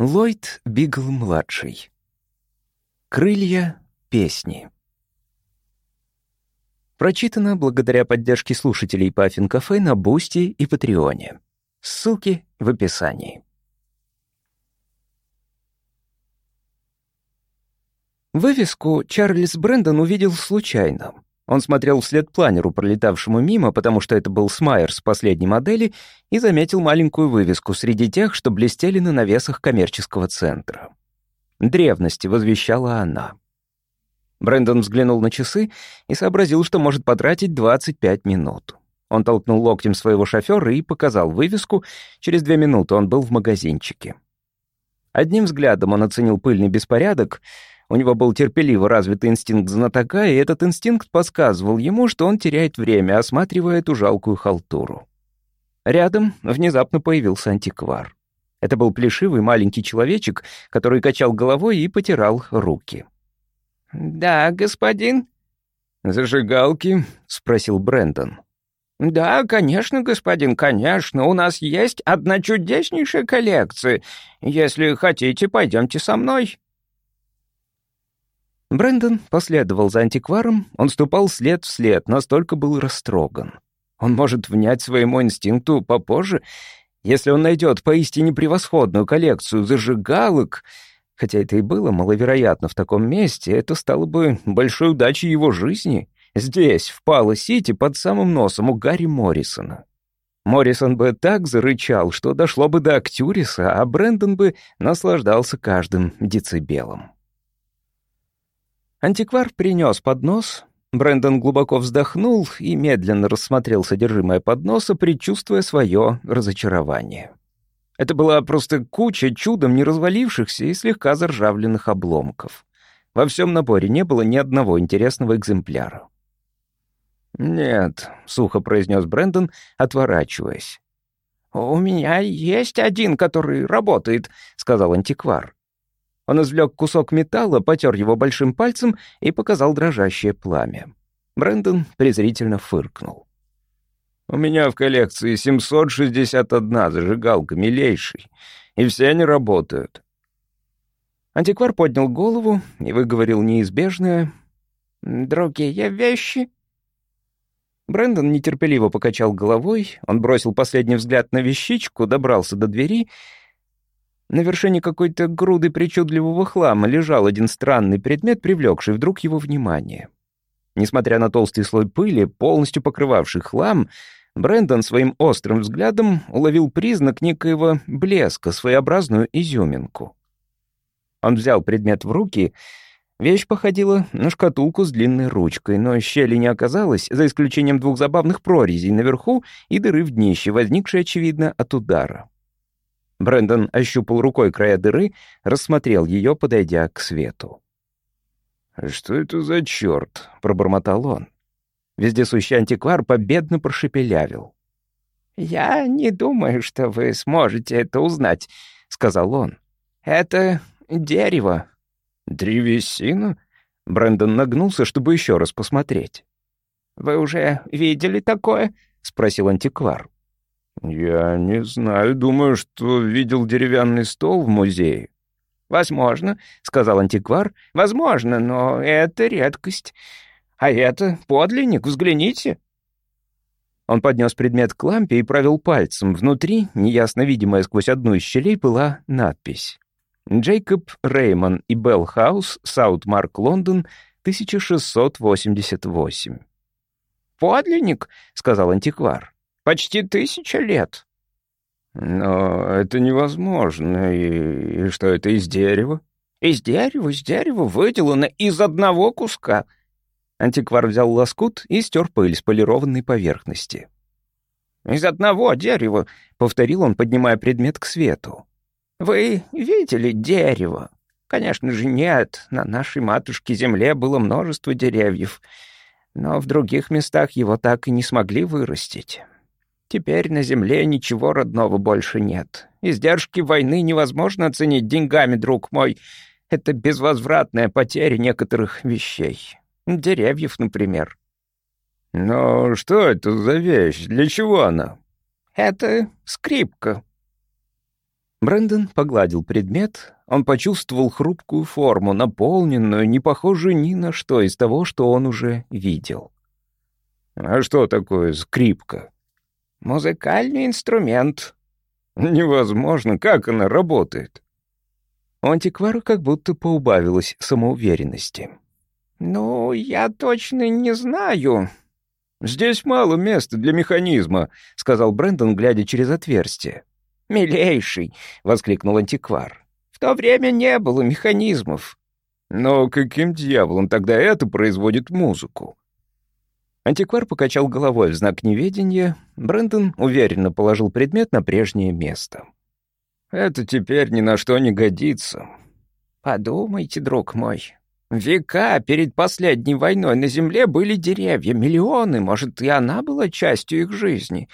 Ллойд Бигл-младший. Крылья песни. Прочитано благодаря поддержке слушателей Паффин Кафе на Бусти и Патреоне. Ссылки в описании. Вывеску Чарльз Брэндон увидел случайно. Он смотрел вслед планеру, пролетавшему мимо, потому что это был Смайер с последней модели, и заметил маленькую вывеску среди тех, что блестели на навесах коммерческого центра. «Древности», — возвещала она. Брэндон взглянул на часы и сообразил, что может потратить 25 минут. Он толкнул локтем своего шофера и показал вывеску. Через две минуты он был в магазинчике. Одним взглядом он оценил пыльный беспорядок — у него был терпеливо развитый инстинкт знатока, и этот инстинкт подсказывал ему, что он теряет время, осматривая эту жалкую халтуру. Рядом внезапно появился антиквар. Это был плешивый маленький человечек, который качал головой и потирал руки. «Да, господин». «Зажигалки?» — спросил Брэндон. «Да, конечно, господин, конечно. У нас есть одна чудеснейшая коллекция. Если хотите, пойдемте со мной». Брэндон последовал за антикваром, он ступал след в след, настолько был растроган. Он может внять своему инстинкту попозже, если он найдет поистине превосходную коллекцию зажигалок, хотя это и было маловероятно в таком месте, это стало бы большой удачей его жизни. Здесь, в Пало-Сити, под самым носом у Гарри Моррисона. Моррисон бы так зарычал, что дошло бы до Актюриса, а Брэндон бы наслаждался каждым децибелом. Антиквар принес поднос. Брэндон глубоко вздохнул и медленно рассмотрел содержимое подноса, предчувствуя свое разочарование. Это была просто куча чудом не развалившихся и слегка заржавленных обломков. Во всем наборе не было ни одного интересного экземпляра. «Нет», — сухо произнес Брэндон, отворачиваясь. «У меня есть один, который работает», — сказал антиквар. Он извлек кусок металла, потер его большим пальцем и показал дрожащее пламя. Брэндон презрительно фыркнул. «У меня в коллекции 761 зажигалка, милейший, и все они работают». Антиквар поднял голову и выговорил неизбежное «Другие вещи?» Брэндон нетерпеливо покачал головой, он бросил последний взгляд на вещичку, добрался до двери на вершине какой-то груды причудливого хлама лежал один странный предмет, привлекший вдруг его внимание. Несмотря на толстый слой пыли, полностью покрывавший хлам, Брэндон своим острым взглядом уловил признак некоего блеска, своеобразную изюминку. Он взял предмет в руки. Вещь походила на шкатулку с длинной ручкой, но щели не оказалось, за исключением двух забавных прорезей наверху и дыры в днище, возникшей, очевидно, от удара. Брэндон ощупал рукой края дыры, рассмотрел ее, подойдя к свету. «Что это за черт?» — пробормотал он. Вездесущий антиквар победно прошепелявил. «Я не думаю, что вы сможете это узнать», — сказал он. «Это дерево». «Древесина?» Брэндон нагнулся, чтобы еще раз посмотреть. «Вы уже видели такое?» — спросил антиквар. «Я не знаю. Думаю, что видел деревянный стол в музее». «Возможно», — сказал антиквар. «Возможно, но это редкость. А это подлинник, взгляните». Он поднес предмет к лампе и провел пальцем. Внутри, неясно видимая сквозь одну из щелей, была надпись. «Джейкоб Реймон и Белл Хаус, Саутварк, Лондон, 1688». «Подлинник», — сказал антиквар. Почти тысяча лет». «Но это невозможно. И, и что, это из дерева?» «Из дерева, из дерева, выделано из одного куска». Антиквар взял лоскут и стер пыль с полированной поверхности. «Из одного дерева», — повторил он, поднимая предмет к свету. «Вы видели дерево?» «Конечно же нет. На нашей матушке-земле было множество деревьев, но в других местах его так и не смогли вырастить. Теперь на земле ничего родного больше нет. Издержки войны невозможно оценить деньгами, друг мой. Это безвозвратная потеря некоторых вещей. Деревьев, например. Но что это за вещь? Для чего она? Это скрипка. Брэндон погладил предмет, он почувствовал хрупкую форму, наполненную, не похожую ни на что из того, что он уже видел. «А что такое скрипка?» «Музыкальный инструмент». «Невозможно, как она работает?» У антиквара как будто поубавилось самоуверенности. «Ну, я точно не знаю». «Здесь мало места для механизма», — сказал Брэндон, глядя через отверстие. «Милейший!» — воскликнул антиквар. «В то время не было механизмов». «Но каким дьяволом тогда это производит музыку?» Антиквар покачал головой в знак неведения. Брэндон уверенно положил предмет на прежнее место. «Это теперь ни на что не годится». «Подумайте, друг мой. Века перед последней войной на Земле были деревья, миллионы, может, и она была частью их жизни».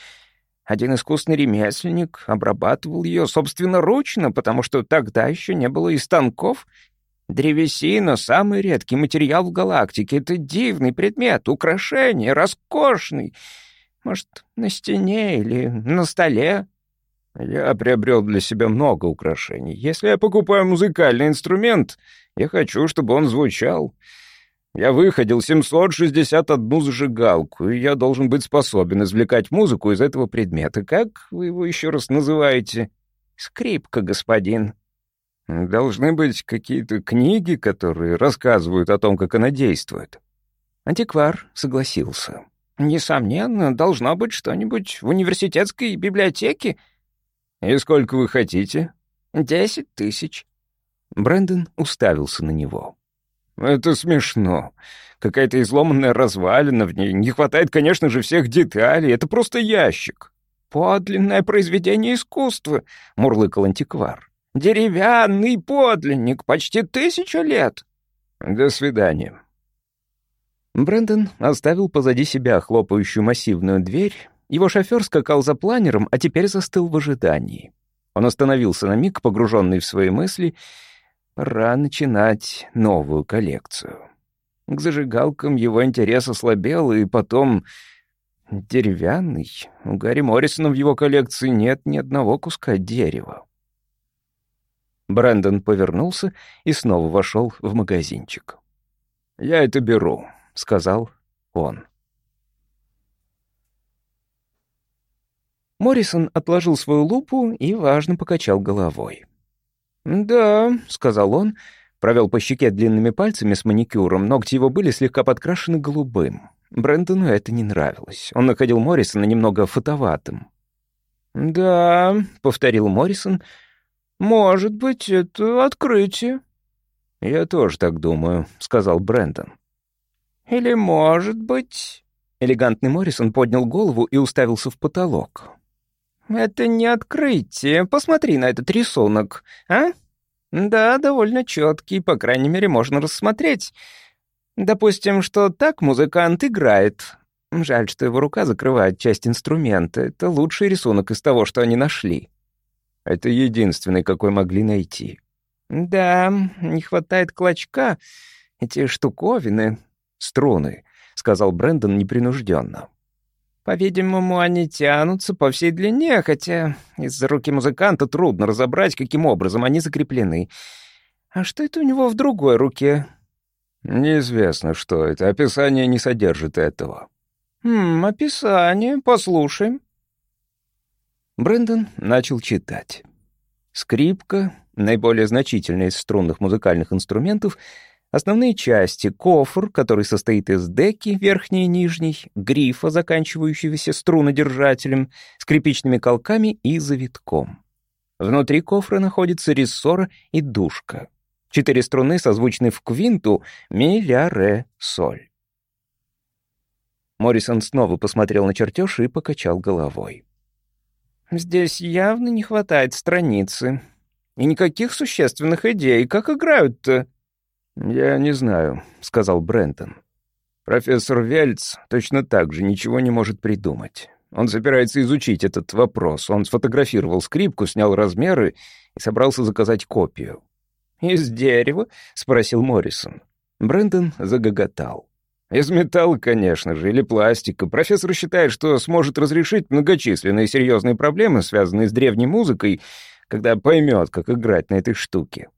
Один искусный ремесленник обрабатывал ее собственноручно, потому что тогда еще не было и станков. Древесина — самый редкий материал в галактике. Это дивный предмет, украшение, роскошный. Может, на стене или на столе? Я приобрел для себя много украшений. Если я покупаю музыкальный инструмент, я хочу, чтобы он звучал. Я выходил 761 зажигалку, и я должен быть способен извлекать музыку из этого предмета. Как вы его еще раз называете? Скрипка, господин. Должны быть какие-то книги, которые рассказывают о том, как она действует. Антиквар согласился. Несомненно, должно быть что-нибудь в университетской библиотеке. И сколько вы хотите? Десять тысяч. Брэндон уставился на него. «Это смешно. Какая-то изломанная развалина в ней. Не хватает, конечно же, всех деталей. Это просто ящик». «Подлинное произведение искусства», — мурлыкал антиквар. «Деревянный подлинник, почти тысяча лет». «До свидания». Брэндон оставил позади себя хлопающую массивную дверь. Его шофер скакал за планером, а теперь застыл в ожидании. Он остановился на миг, погруженный в свои мысли, Пора начинать новую коллекцию. К зажигалкам его интерес ослабел, и потом... Деревянный. У Гарри Моррисона в его коллекции нет ни одного куска дерева. Брэндон повернулся и снова вошел в магазинчик. «Я это беру», — сказал он. Моррисон отложил свою лупу и важно покачал головой. «Да», — сказал он, провел по щеке длинными пальцами с маникюром, ногти его были слегка подкрашены голубым. Брэндону это не нравилось. Он находил Моррисона немного фотоватым. «Да», — повторил Моррисон, — «может быть, это открытие». «Я тоже так думаю», — сказал Брэндон. «Или, может быть...» Элегантный Моррисон поднял голову и уставился в потолок. «Это не открытие. Посмотри на этот рисунок, а? Да, довольно четкий, по крайней мере, можно рассмотреть. Допустим, что так музыкант играет. Жаль, что его рука закрывает часть инструмента. Это лучший рисунок из того, что они нашли». «Это единственный, какой могли найти». «Да, не хватает клочка. Эти штуковины...» «Струны», — сказал Брэндон непринужденно. По-видимому, они тянутся по всей длине, хотя из-за руки музыканта трудно разобрать, каким образом они закреплены. А что это у него в другой руке? Неизвестно, что это. Описание не содержит этого. Хм, описание. Послушаем. Брэндон начал читать. Скрипка, наиболее значительная из струнных музыкальных инструментов, Основные части — кофр, который состоит из деки, верхней и нижней, грифа, заканчивающегося струнодержателем, скрипичными колками и завитком. Внутри кофра находится рессора и душка. Четыре струны созвучны в квинту ми, ля, ре, соль. Моррисон снова посмотрел на чертеж и покачал головой. «Здесь явно не хватает страницы. И никаких существенных идей. Как играют-то?» «Я не знаю», — сказал Брентон. «Профессор Вельц точно так же ничего не может придумать. Он собирается изучить этот вопрос. Он сфотографировал скрипку, снял размеры и собрался заказать копию». «Из дерева?» — спросил Моррисон. Брэндон загоготал. «Из металла, конечно же, или пластика. Профессор считает, что сможет разрешить многочисленные серьезные проблемы, связанные с древней музыкой, когда поймет, как играть на этой штуке.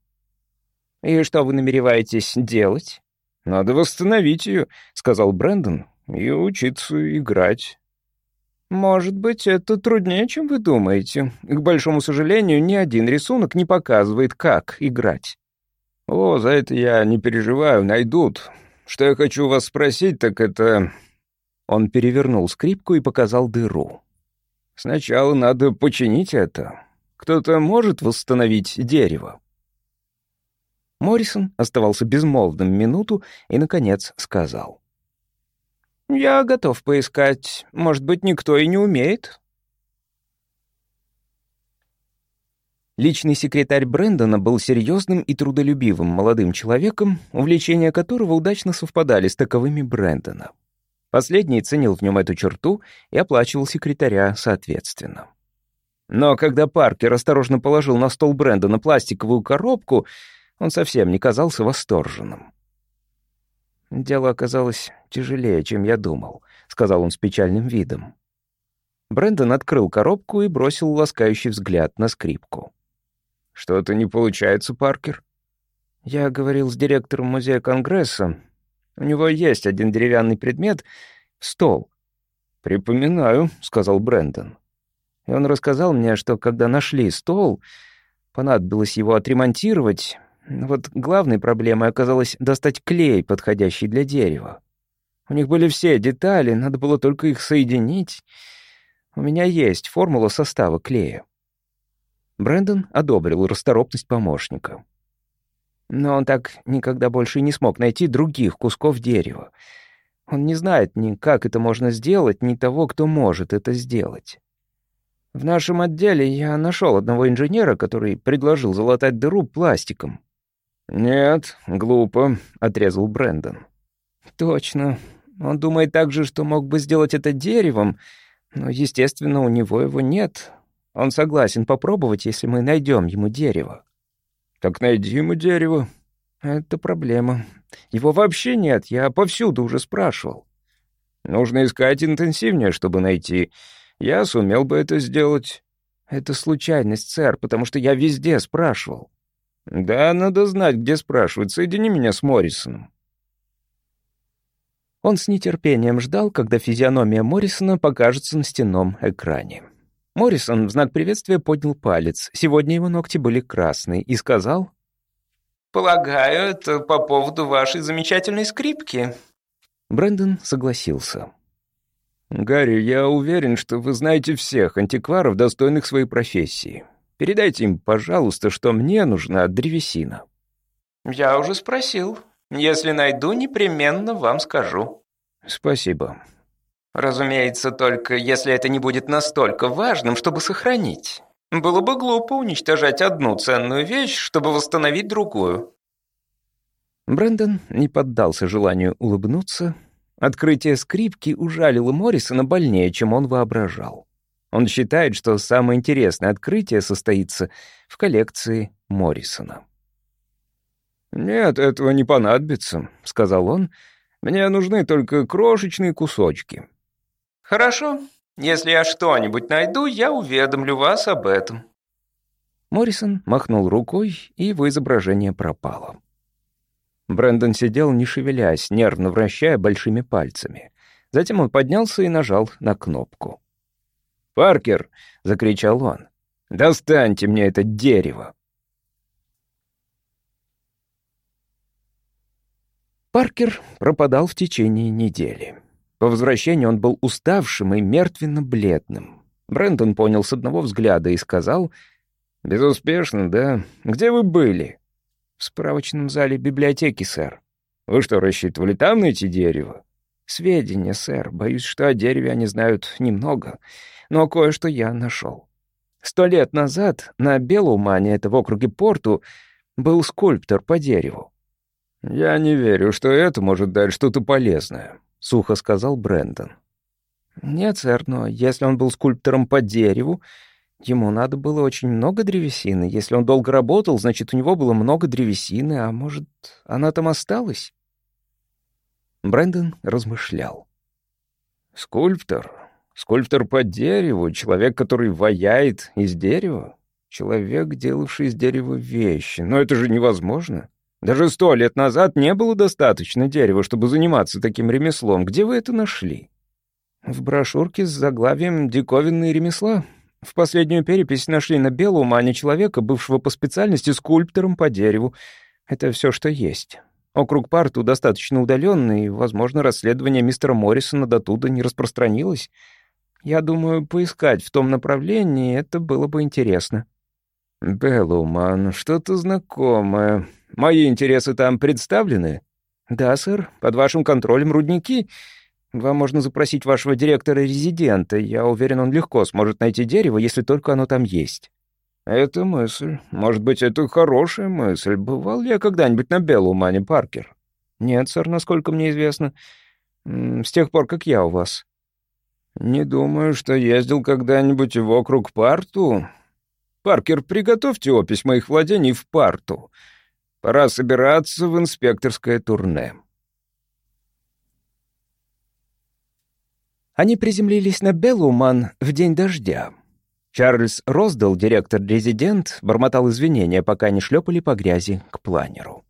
«И что вы намереваетесь делать?» «Надо восстановить ее», — сказал Брэндон, — «и учиться играть». «Может быть, это труднее, чем вы думаете. К большому сожалению, ни один рисунок не показывает, как играть». «О, за это я не переживаю, найдут. Что я хочу вас спросить, так это...» Он перевернул скрипку и показал дыру. «Сначала надо починить это. Кто-то может восстановить дерево?» Моррисон оставался безмолвным минуту и, наконец, сказал. «Я готов поискать. Может быть, никто и не умеет». Личный секретарь Брэндона был серьезным и трудолюбивым молодым человеком, увлечения которого удачно совпадали с таковыми Брэндона. Последний ценил в нем эту черту и оплачивал секретаря соответственно. Но когда Паркер осторожно положил на стол Брэндона пластиковую коробку, он совсем не казался восторженным. «Дело оказалось тяжелее, чем я думал», — сказал он с печальным видом. Брэндон открыл коробку и бросил ласкающий взгляд на скрипку. «Что-то не получается, Паркер?» «Я говорил с директором музея Конгресса. У него есть один деревянный предмет — стол». «Припоминаю», — сказал Брэндон. И он рассказал мне, что когда нашли стол, понадобилось его отремонтировать, вот главной проблемой оказалось достать клей, подходящий для дерева. У них были все детали, надо было только их соединить. У меня есть формула состава клея. Брэндон одобрил расторопность помощника. Но он так никогда больше не смог найти других кусков дерева. Он не знает ни как это можно сделать, ни того, кто может это сделать. В нашем отделе я нашел одного инженера, который предложил залатать дыру пластиком. «Нет, глупо», — отрезал Брэндон. «Точно. Он думает также, что мог бы сделать это деревом, но, естественно, у него его нет. Он согласен попробовать, если мы найдем ему дерево». «Так найди ему дерево». «Это проблема. Его вообще нет, я повсюду уже спрашивал». «Нужно искать интенсивнее, чтобы найти. Я сумел бы это сделать». «Это случайность, сэр, потому что я везде спрашивал». «Да, надо знать, где спрашивать. Соедини меня с Моррисоном». Он с нетерпением ждал, когда физиономия Моррисона покажется на стенном экране. Моррисон в знак приветствия поднял палец. Сегодня его ногти были красные и сказал... «Полагаю, это по поводу вашей замечательной скрипки». Брэндон согласился. «Гарри, я уверен, что вы знаете всех антикваров, достойных своей профессии. Передайте им, пожалуйста, что мне нужна древесина». «Я уже спросил. Если найду, непременно вам скажу». «Спасибо». «Разумеется, только если это не будет настолько важным, чтобы сохранить. Было бы глупо уничтожать одну ценную вещь, чтобы восстановить другую». Брэндон не поддался желанию улыбнуться. Открытие скрипки ужалило Моррисона больнее, чем он воображал. Он считает, что самое интересное открытие состоится в коллекции Моррисона. «Нет, этого не понадобится», — сказал он. «Мне нужны только крошечные кусочки». «Хорошо. Если я что-нибудь найду, я уведомлю вас об этом». Моррисон махнул рукой, и его изображение пропало. Брэндон сидел, не шевелясь, нервно вращая большими пальцами. Затем он поднялся и нажал на кнопку. «Паркер!» — закричал он. «Достаньте мне это дерево!» Паркер пропадал в течение недели. По возвращению он был уставшим и мертвенно-бледным. Брэндон понял с одного взгляда и сказал, «Безуспешно, да? Где вы были?» «В справочном зале библиотеки, сэр». «Вы что, рассчитывали там найти дерево?» «Сведения, сэр. Боюсь, что о дереве они знают немного но кое-что я нашел. Сто лет назад на Белумане, это в округе Порту, был скульптор по дереву. «Я не верю, что это может дать что-то полезное», — сухо сказал Брэндон. «Нет, сэр, но если он был скульптором по дереву, ему надо было очень много древесины. Если он долго работал, значит, у него было много древесины, а может, она там осталась?» Брэндон размышлял. «Скульптор? Скульптор по дереву, человек, который ваяет из дерева. Человек, делавший из дерева вещи. Но это же невозможно. Даже сто лет назад не было достаточно дерева, чтобы заниматься таким ремеслом. Где вы это нашли? В брошюрке с заглавием «Диковинные ремесла». В последнюю перепись нашли на белом мане человека, бывшего по специальности скульптором по дереву. Это все, что есть. Округ Парту достаточно удаленный, и, возможно, расследование мистера Моррисона до туда не распространилось. Я думаю, поискать в том направлении это было бы интересно. «Беллуман, что-то знакомое. Мои интересы там представлены?» «Да, сэр. Под вашим контролем рудники. Вам можно запросить вашего директора-резидента. Я уверен, он легко сможет найти дерево, если только оно там есть». «Это мысль. Может быть, это хорошая мысль. Бывал ли я когда-нибудь на Беллумане, Паркер?» «Нет, сэр, насколько мне известно. С тех пор, как я у вас». «Не думаю, что ездил когда-нибудь вокруг Парту. Паркер, приготовьте опись моих владений в Парту. Пора собираться в инспекторское турне». Они приземлились на Беллуман в день дождя. Чарльз Роздал, директор-резидент, бормотал извинения, пока не шлепали по грязи к планеру.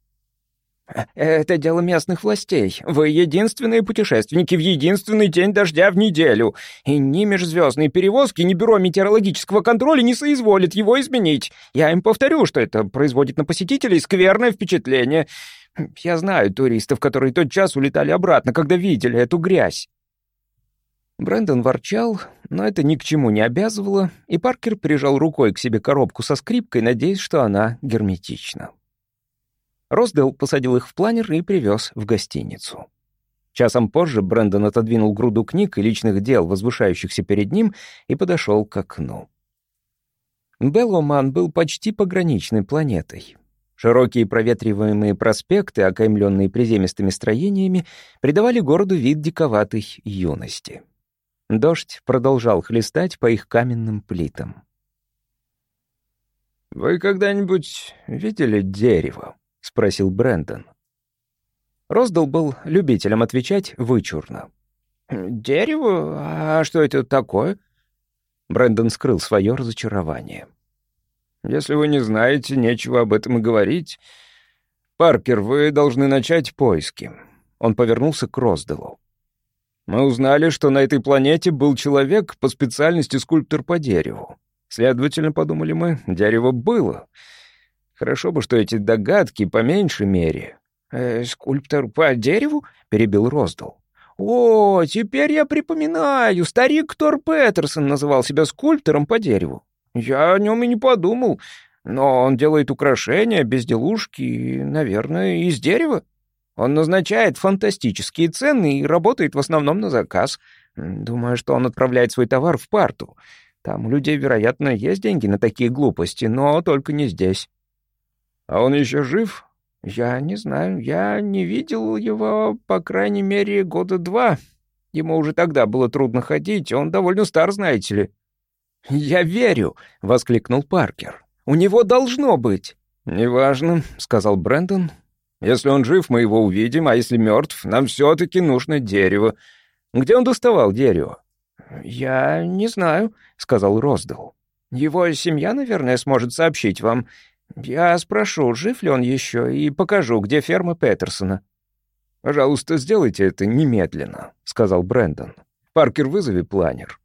«Это дело местных властей. Вы единственные путешественники в единственный день дождя в неделю. И ни межзвездные перевозки, ни бюро метеорологического контроля не соизволят его изменить. Я им повторю, что это производит на посетителей скверное впечатление. Я знаю туристов, которые тот час улетали обратно, когда видели эту грязь». Брэндон ворчал, но это ни к чему не обязывало, и Паркер прижал рукой к себе коробку со скрипкой, надеясь, что она герметична. Роздел посадил их в планер и привез в гостиницу. Часом позже Брэндон отодвинул груду книг и личных дел, возвышающихся перед ним, и подошел к окну. Белломан был почти пограничной планетой. Широкие проветриваемые проспекты, окаймленные приземистыми строениями, придавали городу вид диковатой юности. Дождь продолжал хлестать по их каменным плитам. «Вы когда-нибудь видели дерево?» — спросил Брэндон. Роздал был любителем отвечать вычурно. «Дерево? А что это такое?» Брэндон скрыл свое разочарование. «Если вы не знаете, нечего об этом и говорить. Паркер, вы должны начать поиски». Он повернулся к Розделу. «Мы узнали, что на этой планете был человек по специальности скульптор по дереву. Следовательно, подумали мы, дерево было. Хорошо бы, что эти догадки по меньшей мере. «Э, «Скульптор по дереву?» — перебил Роздал. «О, теперь я припоминаю, старик Тор Петерсон называл себя скульптором по дереву. Я о нем и не подумал, но он делает украшения, безделушки, наверное, из дерева. Он назначает фантастические цены и работает в основном на заказ. Думаю, что он отправляет свой товар в парту. Там у людей, вероятно, есть деньги на такие глупости, но только не здесь». «А он еще жив?» «Я не знаю. Я не видел его, по крайней мере, года два. Ему уже тогда было трудно ходить, он довольно стар, знаете ли». «Я верю!» — воскликнул Паркер. «У него должно быть!» «Неважно», — сказал Брэндон. «Если он жив, мы его увидим, а если мертв, нам все-таки нужно дерево. Где он доставал дерево?» «Я не знаю», — сказал Роздал. «Его семья, наверное, сможет сообщить вам. «Я спрошу, жив ли он еще, и покажу, где ферма Петерсона». «Пожалуйста, сделайте это немедленно», — сказал Брэндон. «Паркер, вызови планер».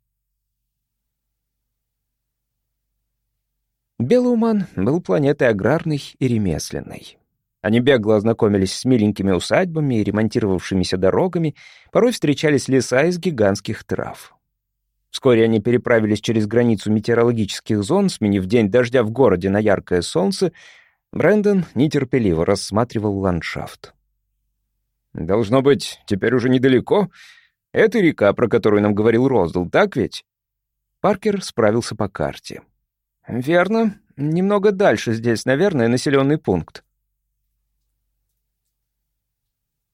Белуман был планетой аграрной и ремесленной. Они бегло ознакомились с миленькими усадьбами и ремонтировавшимися дорогами, порой встречались леса из гигантских трав. Вскоре они переправились через границу метеорологических зон, сменив день дождя в городе на яркое солнце. Брэндон нетерпеливо рассматривал ландшафт. «Должно быть, теперь уже недалеко. Это река, про которую нам говорил Роздал, так ведь?» Паркер справился по карте. «Верно. Немного дальше здесь, наверное, населенный пункт.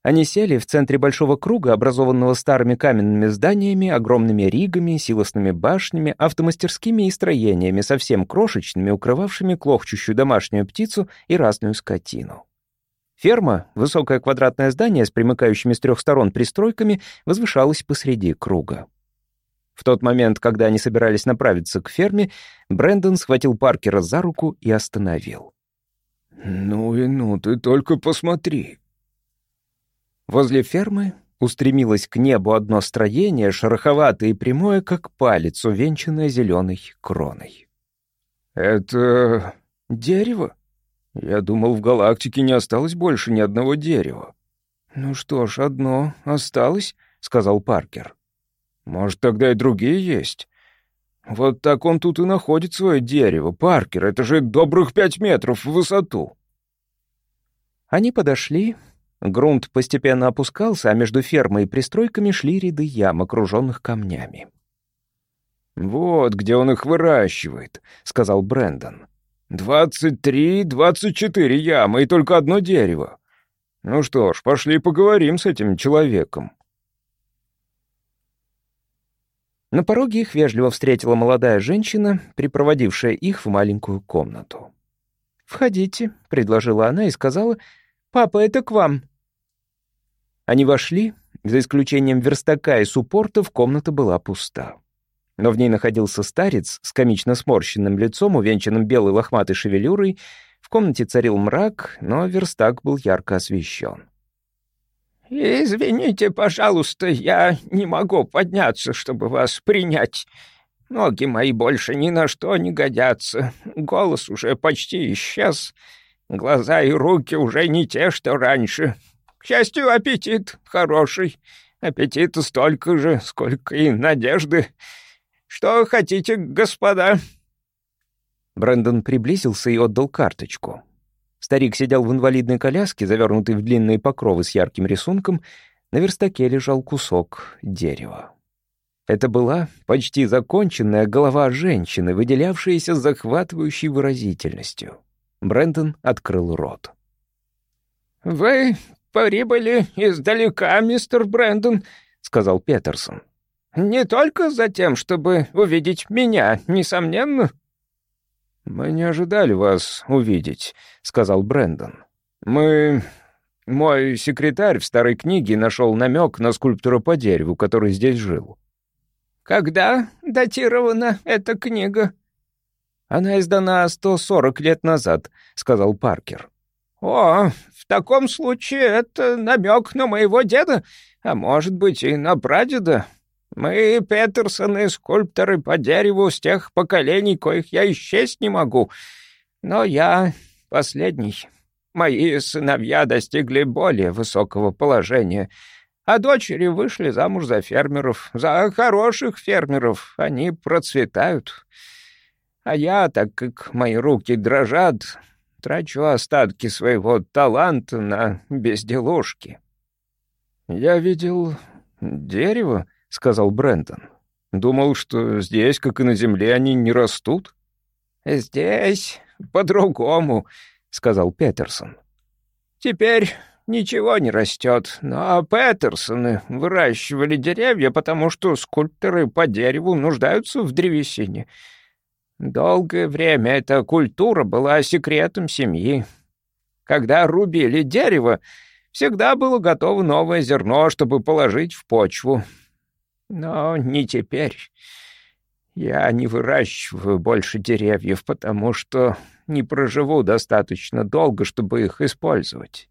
Они сели в центре большого круга, образованного старыми каменными зданиями, огромными ригами, силосными башнями, автомастерскими и строениями, совсем крошечными, укрывавшими клохчущую домашнюю птицу и разную скотину. Ферма, высокое квадратное здание с примыкающими с трех сторон пристройками, возвышалась посреди круга. В тот момент, когда они собирались направиться к ферме, Брэндон схватил Паркера за руку и остановил. «Ну и ну, ты только посмотри». Возле фермы устремилось к небу одно строение, шероховатое и прямое, как палец, увенчанное зеленой кроной. «Это дерево? Я думал, в галактике не осталось больше ни одного дерева». «Ну что ж, одно осталось», — сказал Паркер. «Может, тогда и другие есть?» «Вот так он тут и находит свое дерево, Паркер, это же добрых пять метров в высоту». Они подошли. Грунт постепенно опускался, а между фермой и пристройками шли ряды ям, окруженных камнями. «Вот где он их выращивает», — сказал Брэндон. «Двадцать три, двадцать четыре ямы и только одно дерево. Ну что ж, пошли поговорим с этим человеком». На пороге их вежливо встретила молодая женщина, припроводившая их в маленькую комнату. «Входите», — предложила она и сказала, «Папа, это к вам». Они вошли, за исключением верстака и суппортов, комната была пуста но в ней находился старец с комично сморщенным лицом, увенчанным белой лохматой шевелюрой. В комнате царил мрак, но верстак был ярко освещен. «Извините, пожалуйста, я не могу подняться, чтобы вас принять. Ноги мои больше ни на что не годятся. Голос уже почти исчез. Глаза и руки уже не те, что раньше. К счастью, аппетит хороший. Аппетита столько же, сколько и надежды. «Что хотите, господа?» Брэндон приблизился и отдал карточку. Старик сидел в инвалидной коляске, завернутый в длинные покровы с ярким рисунком. На верстаке лежал кусок дерева. Это была почти законченная голова женщины, выделявшаяся захватывающей выразительностью. Брэндон открыл рот. «Вы прибыли издалека, мистер Брэндон», — сказал Петерсон. Не только за тем, чтобы увидеть меня, несомненно». «Мы не ожидали вас увидеть», — сказал Брэндон. «Мы... Мой секретарь в старой книге нашел намек на скульптора по дереву, который здесь жил». «Когда датирована эта книга?» «Она издана 140 лет назад», — сказал Паркер. «О, в таком случае это намек на моего деда, а может быть и на прадеда. Мы, Петерсоны, скульпторы по дереву с тех поколений, коих я исчесть не могу. Но я последний. Мои сыновья достигли более высокого положения, а дочери вышли замуж за фермеров, за хороших фермеров. Они процветают. А я, так как мои руки дрожат, трачу остатки своего таланта на безделушки. Я видел дерево, — сказал Брентон. «Думал, что здесь, как и на земле, они не растут?» «Здесь по-другому», — сказал Петерсон. «Теперь ничего не растет, но Петерсоны выращивали деревья, потому что скульпторы по дереву нуждаются в древесине. Долгое время эта культура была секретом семьи. Когда рубили дерево, всегда было готово новое зерно, чтобы положить в почву. Но не теперь. Я не выращиваю больше деревьев, потому что не проживу достаточно долго, чтобы их использовать.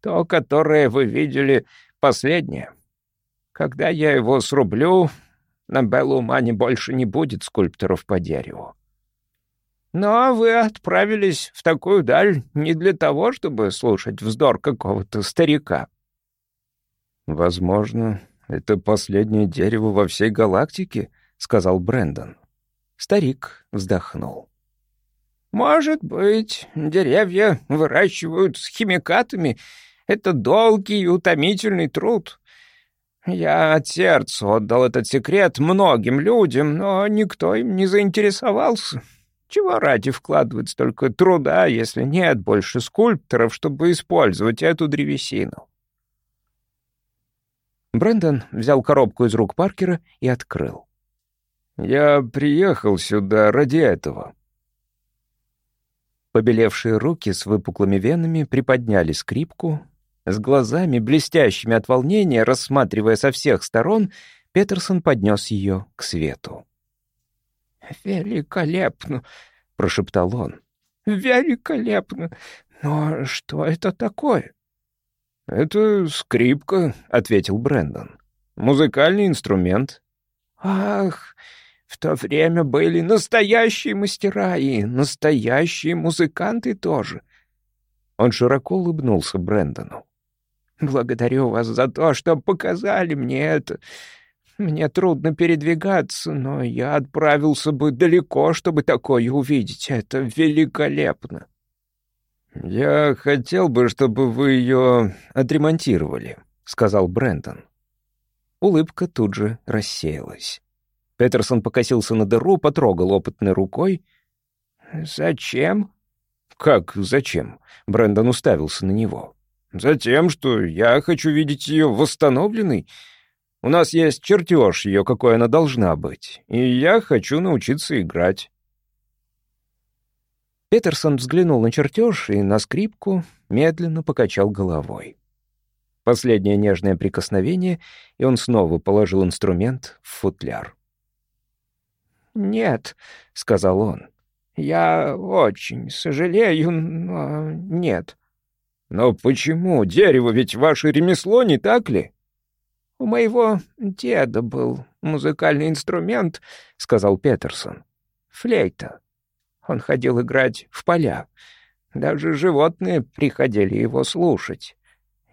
То, которое вы видели, последнее. Когда я его срублю, на Беллумане больше не будет скульпторов по дереву. Но вы отправились в такую даль не для того, чтобы слушать вздор какого-то старика. Возможно, «Это последнее дерево во всей галактике», — сказал Брэндон. Старик вздохнул. «Может быть, деревья выращивают с химикатами. Это долгий и утомительный труд. Я от сердца отдал этот секрет многим людям, но никто им не заинтересовался. Чего ради вкладывать столько труда, если нет больше скульпторов, чтобы использовать эту древесину?» Брэндон взял коробку из рук Паркера и открыл. «Я приехал сюда ради этого». Побелевшие руки с выпуклыми венами приподняли скрипку. С глазами, блестящими от волнения, рассматривая со всех сторон, Петерсон поднес ее к свету. «Великолепно!» — прошептал он. «Великолепно! Но что это такое?» «Это скрипка», — ответил Брэндон. «Музыкальный инструмент». «Ах, в то время были настоящие мастера и настоящие музыканты тоже». Он широко улыбнулся Брэндону. «Благодарю вас за то, что показали мне это. Мне трудно передвигаться, но я отправился бы далеко, чтобы такое увидеть. Это великолепно». «Я хотел бы, чтобы вы ее отремонтировали», — сказал Брэндон. Улыбка тут же рассеялась. Петерсон покосился на дыру, потрогал опытной рукой. «Зачем?» «Как зачем?» — Брэндон уставился на него. «Затем, что я хочу видеть ее восстановленной. У нас есть чертеж ее, какой она должна быть, и я хочу научиться играть». Петерсон взглянул на чертеж и на скрипку, медленно покачал головой. Последнее нежное прикосновение, и он снова положил инструмент в футляр. «Нет», — сказал он, — «я очень сожалею, но нет». «Но почему? Дерево ведь ваше ремесло, не так ли?» «У моего деда был музыкальный инструмент», — сказал Петерсон. «Флейта. Он ходил играть в поля. Даже животные приходили его слушать.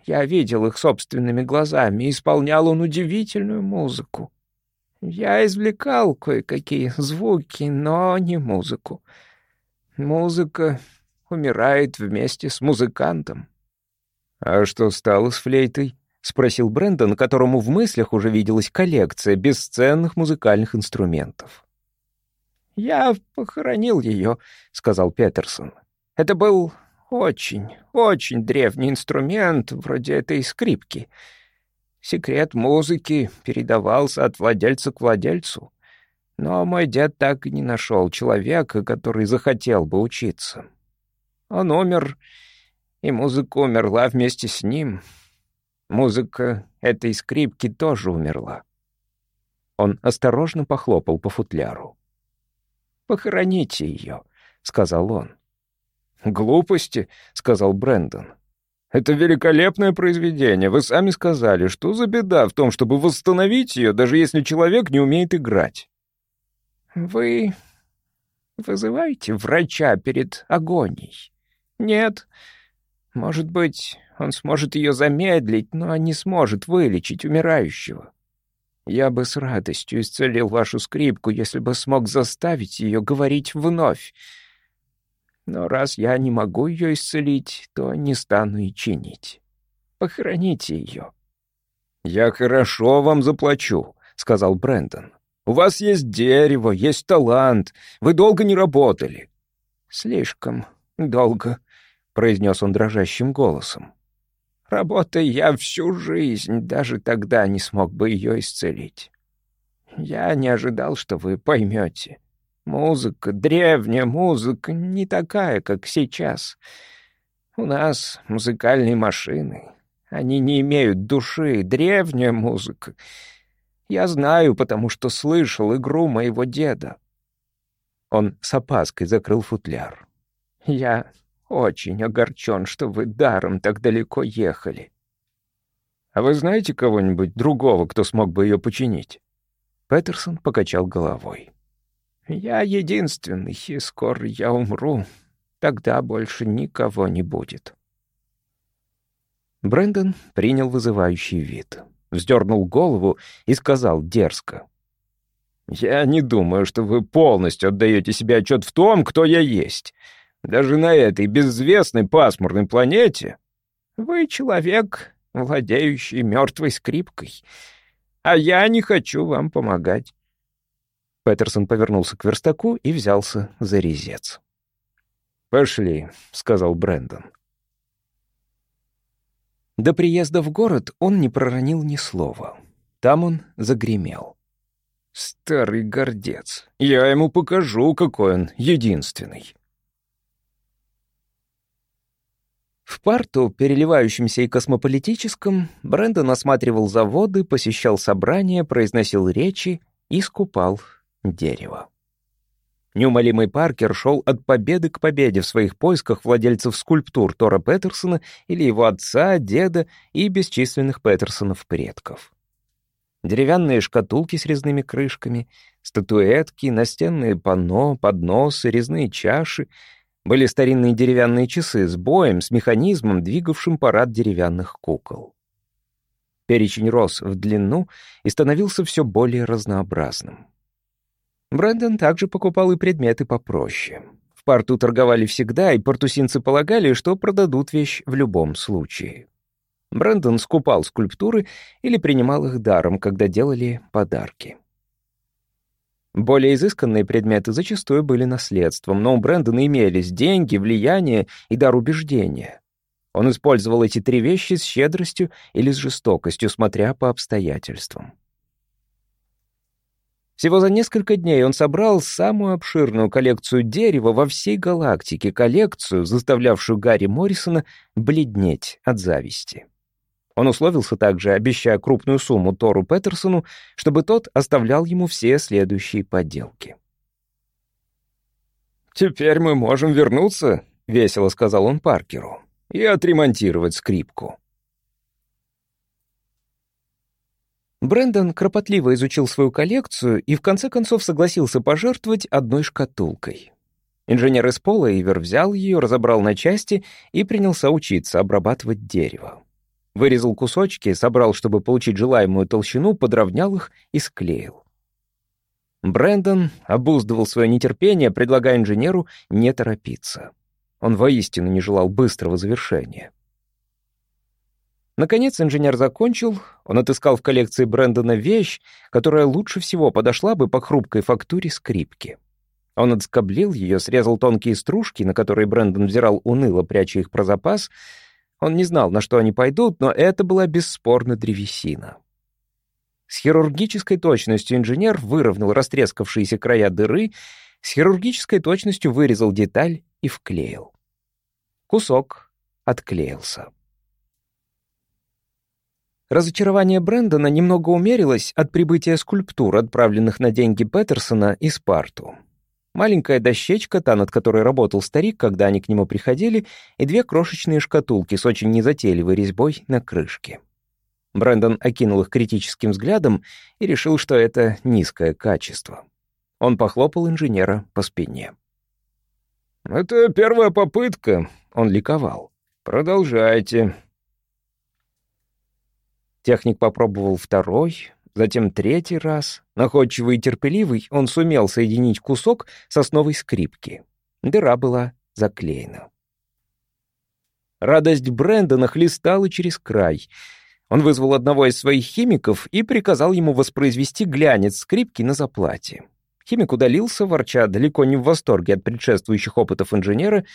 Я видел их собственными глазами, исполнял он удивительную музыку. Я извлекал кое-какие звуки, но не музыку. Музыка умирает вместе с музыкантом. «А что стало с флейтой?» — спросил Брэндон, которому в мыслях уже виделась коллекция бесценных музыкальных инструментов. «Я похоронил ее», — сказал Петерсон. «Это был очень, очень древний инструмент, вроде этой скрипки. Секрет музыки передавался от владельца к владельцу. Но мой дед так и не нашел человека, который захотел бы учиться. Он умер, и музыка умерла вместе с ним. Музыка этой скрипки тоже умерла. Он осторожно похлопал по футляру. «Похороните ее», — сказал он. «Глупости», — сказал Брэндон. «Это великолепное произведение. Вы сами сказали, что за беда в том, чтобы восстановить ее, даже если человек не умеет играть». «Вы вызываете врача перед агонией?» «Нет. Может быть, он сможет ее замедлить, но не сможет вылечить умирающего. Я бы с радостью исцелил вашу скрипку, если бы смог заставить ее говорить вновь. Но раз я не могу ее исцелить, то не стану и чинить. Похороните ее». «Я хорошо вам заплачу», — сказал Брэндон. «У вас есть дерево, есть талант. Вы долго не работали». «Слишком долго», — произнес он дрожащим голосом. Работая я всю жизнь, даже тогда не смог бы ее исцелить. Я не ожидал, что вы поймете. Музыка, древняя музыка, не такая, как сейчас. У нас музыкальные машины. Они не имеют души, древняя музыка. Я знаю, потому что слышал игру моего деда. Он с опаской закрыл футляр. Я очень огорчен, что вы даром так далеко ехали. А вы знаете кого-нибудь другого, кто смог бы ее починить? Петерсон покачал головой. Я единственный, и скоро я умру. Тогда больше никого не будет. Брэндон принял вызывающий вид, вздернул голову и сказал дерзко. «Я не думаю, что вы полностью отдаете себе отчет в том, кто я есть. Даже на этой безвестной пасмурной планете вы человек, владеющий мертвой скрипкой, а я не хочу вам помогать». Петерсон повернулся к верстаку и взялся за резец. «Пошли», — сказал Брэндон. До приезда в город он не проронил ни слова. Там он загремел. «Старый гордец. Я ему покажу, какой он единственный». В парту, переливающемся и космополитическом, Брэндон осматривал заводы, посещал собрания, произносил речи и скупал дерево. Неумолимый Паркер шел от победы к победе в своих поисках владельцев скульптур Тора Петерсона или его отца, деда и бесчисленных Петерсонов предков. Деревянные шкатулки с резными крышками, статуэтки, настенные панно, подносы, резные чаши. Были старинные деревянные часы с боем, с механизмом, двигавшим парад деревянных кукол. Перечень рос в длину и становился все более разнообразным. Брэндон также покупал и предметы попроще. В порту торговали всегда, и портусинцы полагали, что продадут вещь в любом случае. Брэндон скупал скульптуры или принимал их даром, когда делали подарки. Более изысканные предметы зачастую были наследством, но у Брэндона имелись деньги, влияние и дар убеждения. Он использовал эти три вещи с щедростью или с жестокостью, смотря по обстоятельствам. Всего за несколько дней он собрал самую обширную коллекцию дерева во всей галактике, коллекцию, заставлявшую Гарри Моррисона бледнеть от зависти. Он условился также, обещая крупную сумму Тору Петерсону, чтобы тот оставлял ему все следующие подделки. «Теперь мы можем вернуться», — весело сказал он Паркеру, — «и отремонтировать скрипку». Брэндон кропотливо изучил свою коллекцию и в конце концов согласился пожертвовать одной шкатулкой. Инженер из Пола Ивер взял ее, разобрал на части и принялся учиться обрабатывать дерево. Вырезал кусочки, собрал, чтобы получить желаемую толщину, подровнял их и склеил. Брэндон обуздывал свое нетерпение, предлагая инженеру не торопиться. Он воистину не желал быстрого завершения. Наконец инженер закончил, он отыскал в коллекции Брэндона вещь, которая лучше всего подошла бы по хрупкой фактуре скрипки. Он отскоблил ее, срезал тонкие стружки, на которые Брэндон взирал уныло, пряча их про запас. Он не знал, на что они пойдут, но это была бесспорно древесина. С хирургической точностью инженер выровнял растрескавшиеся края дыры, с хирургической точностью вырезал деталь и вклеил. Кусок отклеился. Разочарование Брэндона немного умерилось от прибытия скульптур, отправленных на деньги Петерсона и Спарту. Маленькая дощечка, та, над которой работал старик, когда они к нему приходили, и две крошечные шкатулки с очень незатейливой резьбой на крышке. Брэндон окинул их критическим взглядом и решил, что это низкое качество. Он похлопал инженера по спине. «Это первая попытка», — он ликовал. «Продолжайте. Техник попробовал второй, затем третий раз. Находчивый и терпеливый, он сумел соединить кусок с основой скрипки. Дыра была заклеена. Радость Брэндона хлестала через край. Он вызвал одного из своих химиков и приказал ему воспроизвести глянец скрипки на заплате. Химик удалился, ворча, далеко не в восторге от предшествующих опытов инженера,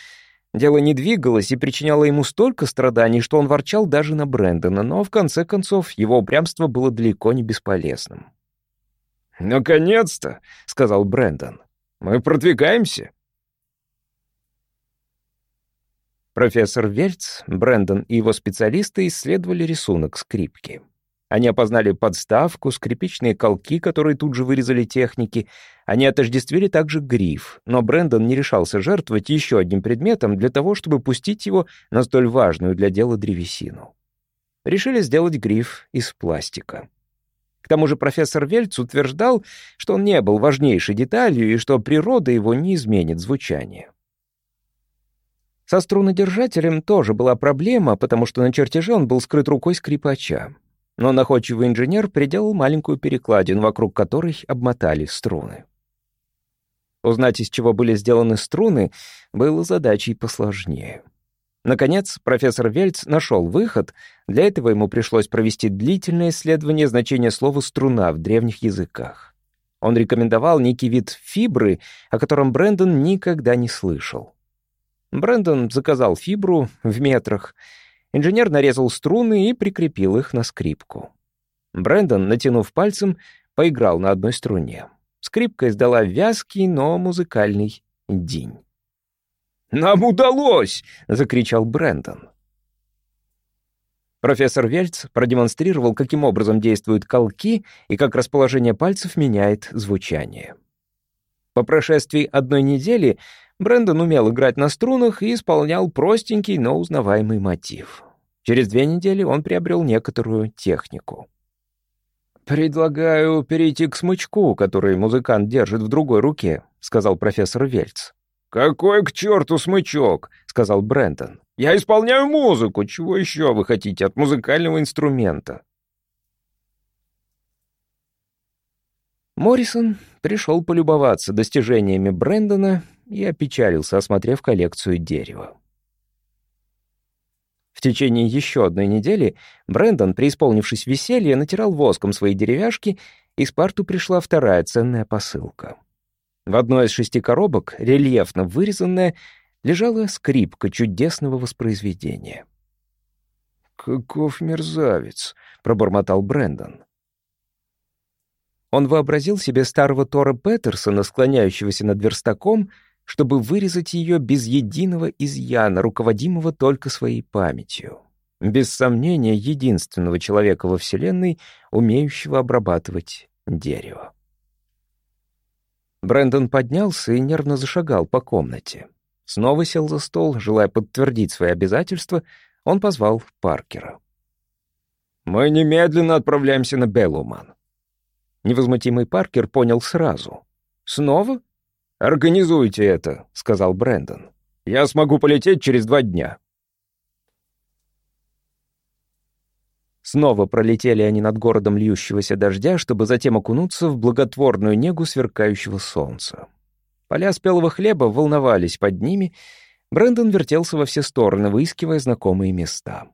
Дело не двигалось и причиняло ему столько страданий, что он ворчал даже на Брэндона, но в конце концов его упрямство было далеко не бесполезным. «Наконец-то!» — сказал Брэндон. «Мы продвигаемся!» Профессор Вельц, Брэндон и его специалисты исследовали рисунок скрипки. Они опознали подставку, скрипичные колки, которые тут же вырезали техники. Они отождествили также гриф, но Брэндон не решался жертвовать еще одним предметом для того, чтобы пустить его на столь важную для дела древесину. Решили сделать гриф из пластика. К тому же профессор Вельц утверждал, что он не был важнейшей деталью и что природа его не изменит звучание. Со струнодержателем тоже была проблема, потому что на чертеже он был скрыт рукой скрипача но находчивый инженер приделал маленькую перекладину, вокруг которой обмотали струны. Узнать, из чего были сделаны струны, было задачей посложнее. Наконец, профессор Вельц нашел выход. Для этого ему пришлось провести длительное исследование значения слова «струна» в древних языках. Он рекомендовал некий вид фибры, о котором Брэндон никогда не слышал. Брэндон заказал фибру в метрах — Инженер нарезал струны и прикрепил их на скрипку. Брэндон, натянув пальцем, поиграл на одной струне. Скрипка издала вязкий, но музыкальный день. «Нам удалось!» — закричал Брэндон. Профессор Вельц продемонстрировал, каким образом действуют колки и как расположение пальцев меняет звучание. По прошествии одной недели Брэндон умел играть на струнах и исполнял простенький, но узнаваемый мотив. Через две недели он приобрел некоторую технику. «Предлагаю перейти к смычку, который музыкант держит в другой руке», — сказал профессор Вельц. «Какой к черту смычок?» — сказал Брентон. «Я исполняю музыку. Чего еще вы хотите от музыкального инструмента?» Моррисон пришел полюбоваться достижениями Брэндона и опечалился, осмотрев коллекцию дерева. В течение еще одной недели Брэндон, преисполнившись веселья, натирал воском свои деревяшки, и Спарту пришла вторая ценная посылка — в одной из шести коробок, рельефно вырезанная, лежала скрипка чудесного воспроизведения. «Каков мерзавец!» — пробормотал Брэндон. Он вообразил себе старого Тора Петерсона, склоняющегося над верстаком, чтобы вырезать ее без единого изъяна, руководимого только своей памятью. Без сомнения, единственного человека во Вселенной, умеющего обрабатывать дерево. Брэндон поднялся и нервно зашагал по комнате. Снова сел за стол, желая подтвердить свои обязательства, он позвал Паркера. «Мы немедленно отправляемся на Беллуман». Невозмутимый Паркер понял сразу. «Снова?» «Организуйте это», — сказал Брэндон. «Я смогу полететь через два дня». Снова пролетели они над городом льющегося дождя, чтобы затем окунуться в благотворную негу сверкающего солнца. Поля спелого хлеба волновались под ними. Брэндон вертелся во все стороны, выискивая знакомые места.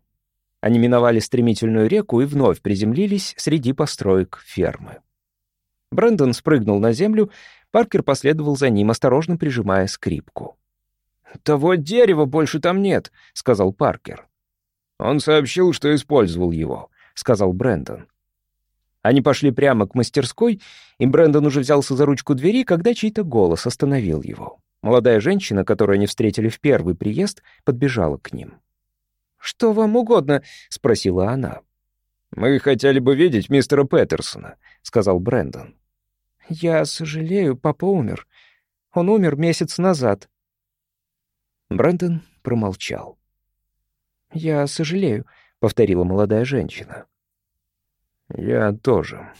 Они миновали стремительную реку и вновь приземлились среди построек фермы. Брэндон спрыгнул на землю, Паркер последовал за ним, осторожно прижимая скрипку. «Того дерева больше там нет», — сказал Паркер. «Он сообщил, что использовал его», — сказал Брэндон. Они пошли прямо к мастерской, и Брэндон уже взялся за ручку двери, когда чей-то голос остановил его. Молодая женщина, которую они встретили в первый приезд, подбежала к ним. «Что вам угодно?» — спросила она. «Мы хотели бы видеть мистера Петерсона», — сказал Брэндон. «Я сожалею, папа умер. Он умер месяц назад». Брэндон промолчал. «Я сожалею», — повторила молодая женщина. «Я тоже,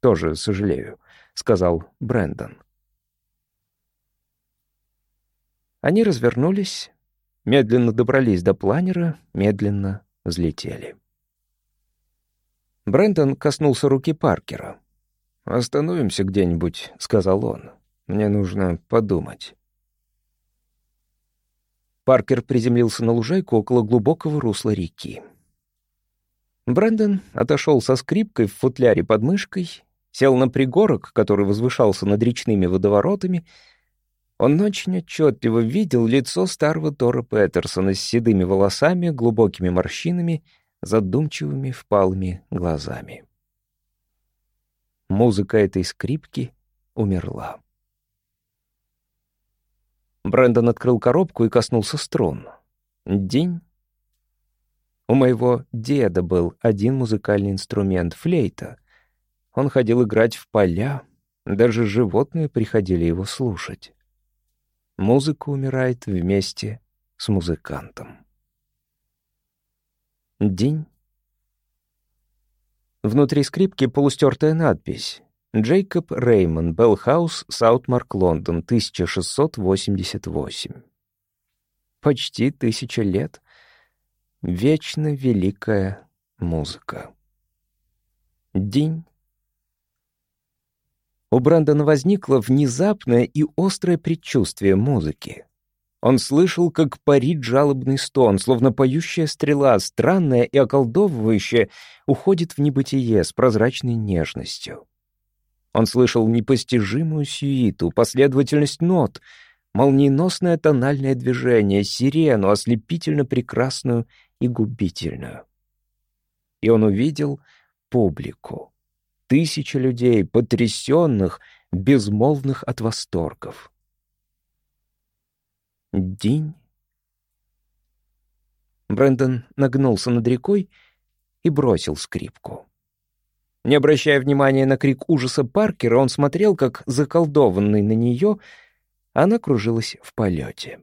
тоже сожалею», — сказал Брэндон. Они развернулись, медленно добрались до планера, медленно взлетели. Брэндон коснулся руки Паркера. «Остановимся где-нибудь», — сказал он. «Мне нужно подумать». Паркер приземлился на лужайку около глубокого русла реки. Брэндон отошел со скрипкой в футляре под мышкой, сел на пригорок, который возвышался над речными водоворотами. Он очень отчетливо видел лицо старого Тора Петерсона с седыми волосами, глубокими морщинами, задумчивыми впалыми глазами. Музыка этой скрипки умерла. Брэндон открыл коробку и коснулся струн. День. У моего деда был один музыкальный инструмент — флейта. Он ходил играть в поля, даже животные приходили его слушать. Музыка умирает вместе с музыкантом. День. Внутри скрипки полустертая надпись Джейкоб Реймон, Беллхаус, Саутварк, Лондон, 1688. Почти тысяча лет. Вечно великая музыка. День. У Брэндона возникло внезапное и острое предчувствие музыки. Он слышал, как парит жалобный стон, словно поющая стрела, странная и околдовывающая, уходит в небытие с прозрачной нежностью. Он слышал непостижимую сюиту, последовательность нот, молниеносное тональное движение, сирену, ослепительно прекрасную и губительную. И он увидел публику. Тысячи людей, потрясенных, безмолвных от восторгов. День. Брэндон нагнулся над рекой и бросил скрипку. Не обращая внимания на крик ужаса Паркера, он смотрел, как заколдованный на нее, она кружилась в полете.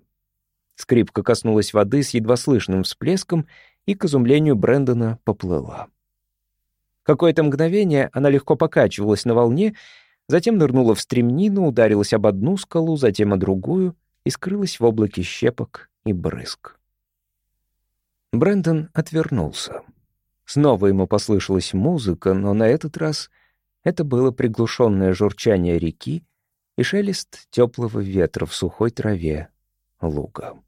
Скрипка коснулась воды с едва слышным всплеском и, к изумлению Брэндона, поплыла. Какое-то мгновение она легко покачивалась на волне, затем нырнула в стремнину, ударилась об одну скалу, затем о другую и скрылась в облаке щепок и брызг. Брэндон отвернулся. Снова ему послышалась музыка, но на этот раз это было приглушенное журчание реки и шелест теплого ветра в сухой траве луга.